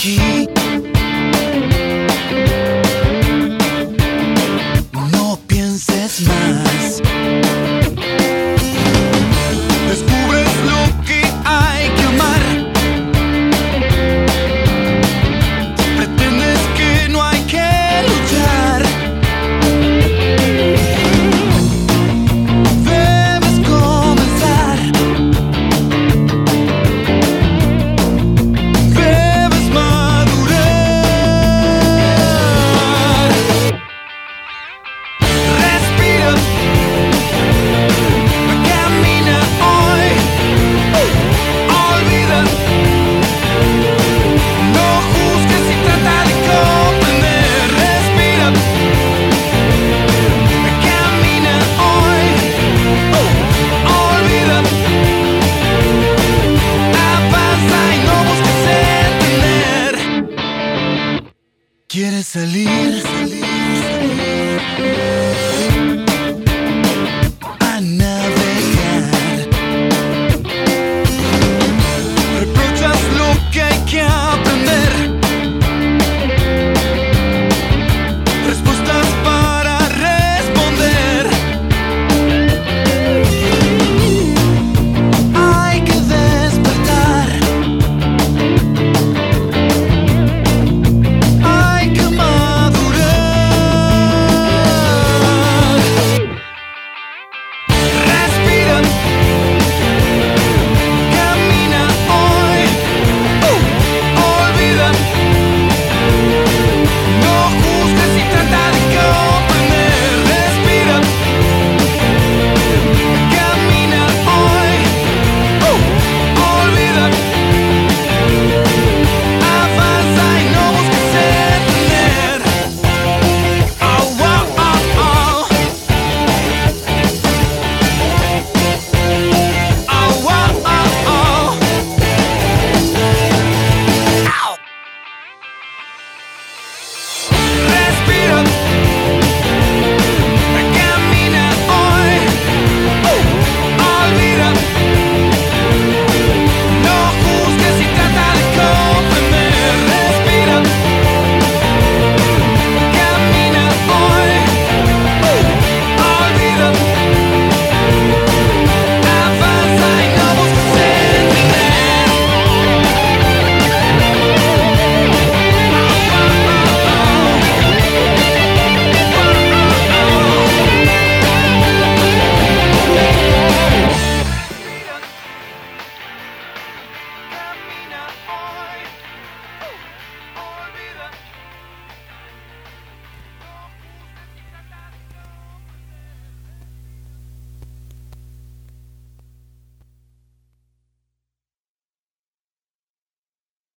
key ¿Quieres salir?